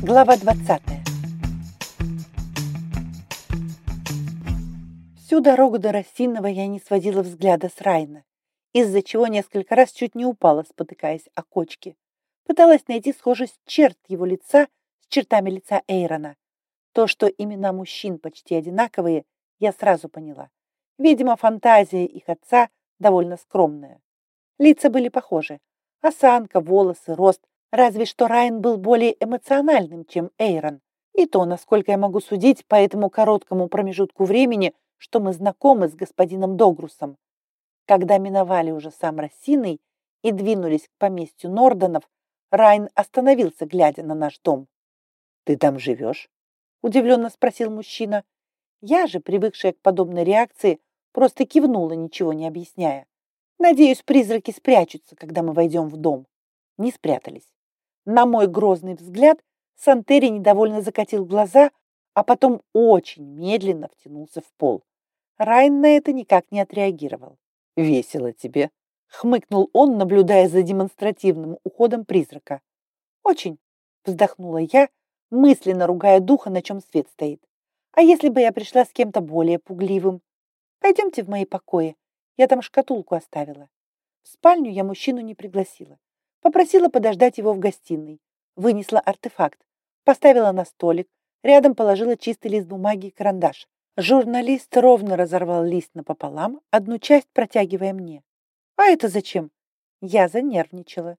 Глава 20. Всю дорогу до Росинного я не сводила взгляда с Райна, из-за чего несколько раз чуть не упала, спотыкаясь о кочке. Пыталась найти схожесть черт его лица с чертами лица Эйрона. То, что имена мужчин почти одинаковые, я сразу поняла. Видимо, фантазия их отца довольно скромная. Лица были похожи. Осанка, волосы, рост. Разве что Райан был более эмоциональным, чем Эйрон. И то, насколько я могу судить по этому короткому промежутку времени, что мы знакомы с господином Догрусом. Когда миновали уже сам Рассиной и двинулись к поместью Нордонов, Райн остановился, глядя на наш дом. «Ты там живешь?» – удивленно спросил мужчина. Я же, привыкшая к подобной реакции, просто кивнула, ничего не объясняя. Надеюсь, призраки спрячутся, когда мы войдем в дом. Не спрятались. На мой грозный взгляд Сантери недовольно закатил глаза, а потом очень медленно втянулся в пол. Райн на это никак не отреагировал. «Весело тебе», — хмыкнул он, наблюдая за демонстративным уходом призрака. «Очень», — вздохнула я, мысленно ругая духа, на чем свет стоит. «А если бы я пришла с кем-то более пугливым? Пойдемте в мои покои, я там шкатулку оставила. В спальню я мужчину не пригласила. Попросила подождать его в гостиной. Вынесла артефакт. Поставила на столик. Рядом положила чистый лист бумаги и карандаш. Журналист ровно разорвал лист напополам, одну часть протягивая мне. А это зачем? Я занервничала.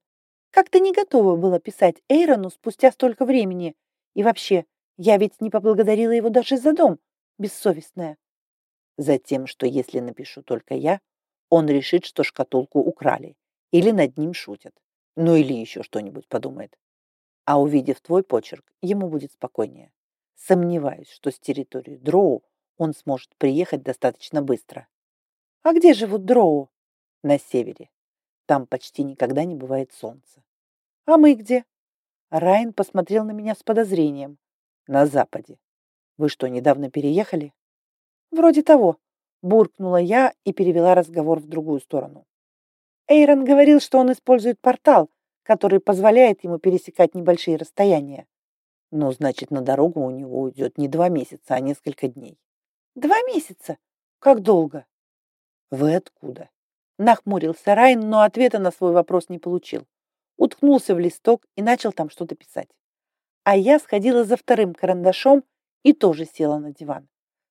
Как-то не готова была писать Эйрону спустя столько времени. И вообще, я ведь не поблагодарила его даже за дом, бессовестная. Затем, что если напишу только я, он решит, что шкатулку украли, или над ним шутят. Ну или еще что-нибудь подумает. А увидев твой почерк, ему будет спокойнее. Сомневаюсь, что с территории Дроу он сможет приехать достаточно быстро. А где живут Дроу? На севере. Там почти никогда не бывает солнца. А мы где? Райан посмотрел на меня с подозрением. На западе. Вы что, недавно переехали? Вроде того. Буркнула я и перевела разговор в другую сторону. Эйрон говорил, что он использует портал, который позволяет ему пересекать небольшие расстояния. Ну, значит, на дорогу у него уйдет не два месяца, а несколько дней. Два месяца? Как долго? Вы откуда? Нахмурился Райн, но ответа на свой вопрос не получил. Уткнулся в листок и начал там что-то писать. А я сходила за вторым карандашом и тоже села на диван.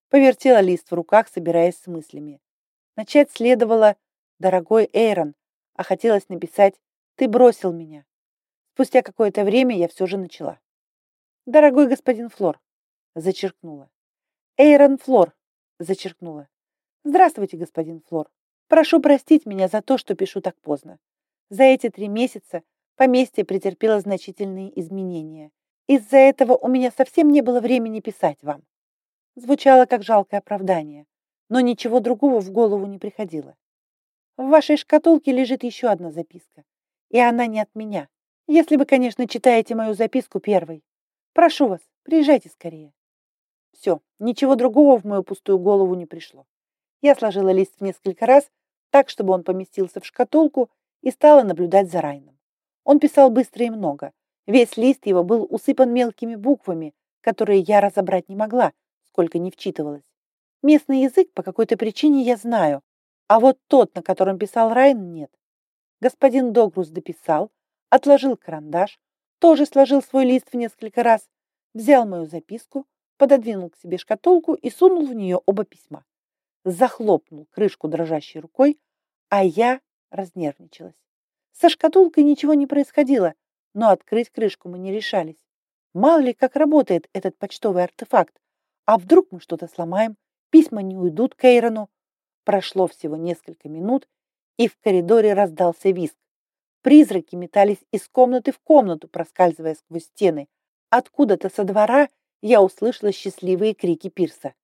Повертела лист в руках, собираясь с мыслями. Начать следовало «Дорогой Эйрон», а хотелось написать «Ты бросил меня». Спустя какое-то время я все же начала. «Дорогой господин Флор», зачеркнула. «Эйрон Флор», зачеркнула. «Здравствуйте, господин Флор. Прошу простить меня за то, что пишу так поздно. За эти три месяца поместье претерпело значительные изменения. Из-за этого у меня совсем не было времени писать вам звучало как жалкое оправдание, но ничего другого в голову не приходило. В вашей шкатулке лежит еще одна записка, и она не от меня. Если вы, конечно, читаете мою записку первой. Прошу вас, приезжайте скорее. Все, ничего другого в мою пустую голову не пришло. Я сложила лист в несколько раз, так, чтобы он поместился в шкатулку, и стала наблюдать за Райном. Он писал быстро и много. Весь лист его был усыпан мелкими буквами, которые я разобрать не могла, сколько не вчитывалась. Местный язык по какой-то причине я знаю, а вот тот, на котором писал Райн, нет. Господин Догрус дописал, отложил карандаш, тоже сложил свой лист в несколько раз, взял мою записку, пододвинул к себе шкатулку и сунул в нее оба письма. Захлопнул крышку дрожащей рукой, а я разнервничалась. Со шкатулкой ничего не происходило, но открыть крышку мы не решались. Мало ли, как работает этот почтовый артефакт, а вдруг мы что-то сломаем? Письма не уйдут к Эйрону. Прошло всего несколько минут, и в коридоре раздался визг. Призраки метались из комнаты в комнату, проскальзывая сквозь стены. Откуда-то со двора я услышала счастливые крики Пирса.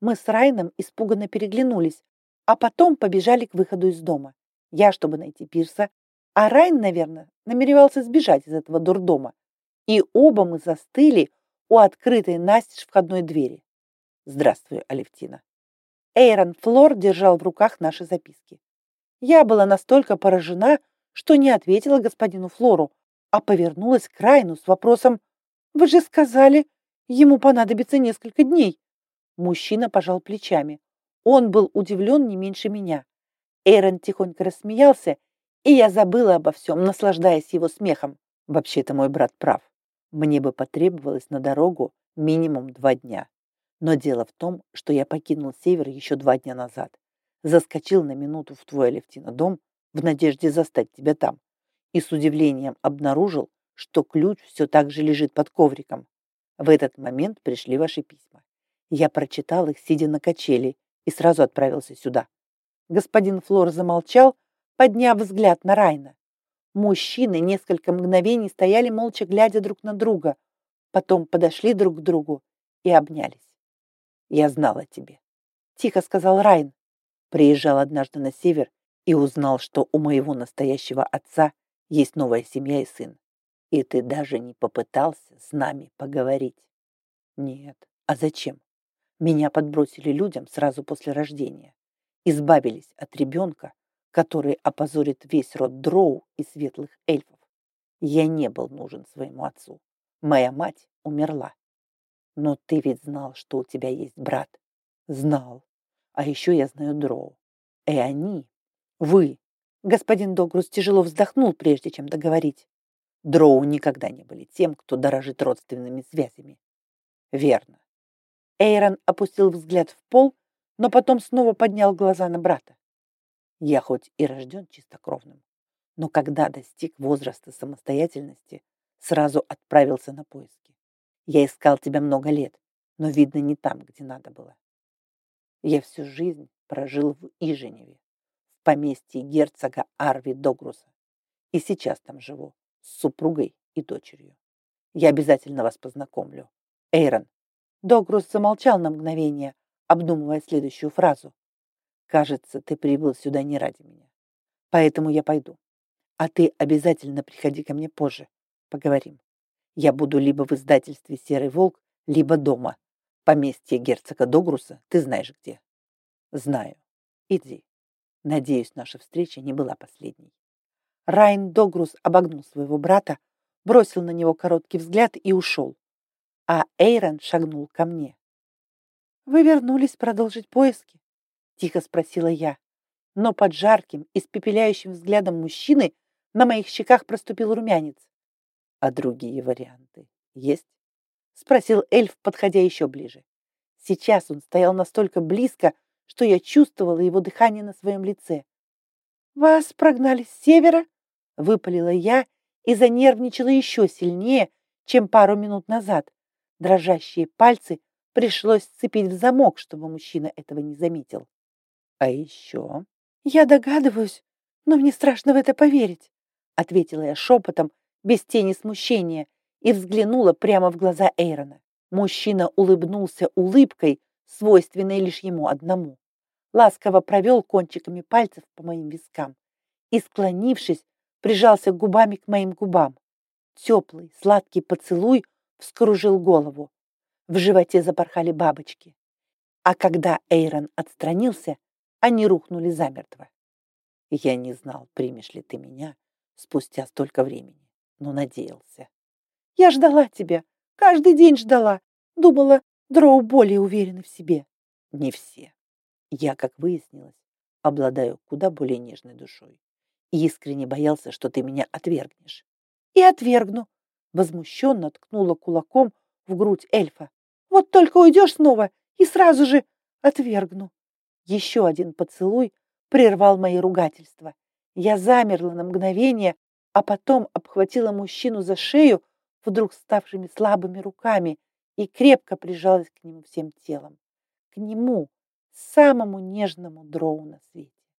Мы с Райном испуганно переглянулись, а потом побежали к выходу из дома. Я, чтобы найти Пирса, а Райн, наверное, намеревался сбежать из этого дурдома. И оба мы застыли у открытой настежь входной двери. Здравствуй, Алевтина. Эйрон Флор держал в руках наши записки. Я была настолько поражена, что не ответила господину Флору, а повернулась к Райну с вопросом Вы же сказали, ему понадобится несколько дней. Мужчина пожал плечами. Он был удивлен не меньше меня. Эйрон тихонько рассмеялся, и я забыла обо всем, наслаждаясь его смехом. Вообще-то мой брат прав. Мне бы потребовалось на дорогу минимум два дня. Но дело в том, что я покинул север еще два дня назад. Заскочил на минуту в твой Алевтина дом в надежде застать тебя там. И с удивлением обнаружил, что ключ все так же лежит под ковриком. В этот момент пришли ваши письма. Я прочитал их, сидя на качели, и сразу отправился сюда. Господин Флор замолчал, подняв взгляд на Райна. Мужчины несколько мгновений стояли молча, глядя друг на друга, потом подошли друг к другу и обнялись. «Я знал о тебе», — тихо сказал Райн. Приезжал однажды на север и узнал, что у моего настоящего отца есть новая семья и сын. И ты даже не попытался с нами поговорить. Нет, а зачем? Меня подбросили людям сразу после рождения. Избавились от ребенка, который опозорит весь род дроу и светлых эльфов. Я не был нужен своему отцу. Моя мать умерла. Но ты ведь знал, что у тебя есть брат. Знал. А еще я знаю дроу. И они, вы, господин Догрус тяжело вздохнул, прежде чем договорить. Дроу никогда не были тем, кто дорожит родственными связями. Верно. Эйрон опустил взгляд в пол, но потом снова поднял глаза на брата. Я хоть и рожден чистокровным, но когда достиг возраста самостоятельности, сразу отправился на поиски. Я искал тебя много лет, но, видно, не там, где надо было. Я всю жизнь прожил в Иженеве, в поместье герцога Арви Догруса, и сейчас там живу, с супругой и дочерью. Я обязательно вас познакомлю. Эйрон. Догрус замолчал на мгновение, обдумывая следующую фразу. Кажется, ты прибыл сюда не ради меня. Поэтому я пойду. А ты обязательно приходи ко мне позже. Поговорим. Я буду либо в издательстве «Серый волк», либо дома. Поместье герцога Догруса ты знаешь где. Знаю. Иди. Надеюсь, наша встреча не была последней. Райн Догрус обогнул своего брата, бросил на него короткий взгляд и ушел. А Эйрон шагнул ко мне. «Вы вернулись продолжить поиски?» — тихо спросила я. Но под жарким, испепеляющим взглядом мужчины на моих щеках проступил румянец. «А другие варианты есть?» — спросил эльф, подходя еще ближе. Сейчас он стоял настолько близко, что я чувствовала его дыхание на своем лице. «Вас прогнали с севера?» Выпалила я и занервничала еще сильнее, чем пару минут назад. Дрожащие пальцы пришлось сцепить в замок, чтобы мужчина этого не заметил. А еще... Я догадываюсь, но мне страшно в это поверить, ответила я шепотом, без тени смущения, и взглянула прямо в глаза Эйрона. Мужчина улыбнулся улыбкой, свойственной лишь ему одному. Ласково провел кончиками пальцев по моим вискам и, склонившись, прижался губами к моим губам. Теплый, сладкий поцелуй вскружил голову. В животе запорхали бабочки. А когда Эйрон отстранился, они рухнули замертво. Я не знал, примешь ли ты меня спустя столько времени, но надеялся. Я ждала тебя, каждый день ждала. Думала, дроу более уверены в себе. Не все. Я, как выяснилось, обладаю куда более нежной душой и искренне боялся, что ты меня отвергнешь. И отвергну. Возмущенно ткнула кулаком в грудь эльфа. Вот только уйдешь снова и сразу же отвергну. Еще один поцелуй прервал мои ругательства. Я замерла на мгновение, а потом обхватила мужчину за шею вдруг ставшими слабыми руками и крепко прижалась к нему всем телом. К нему, самому нежному дроу на свете.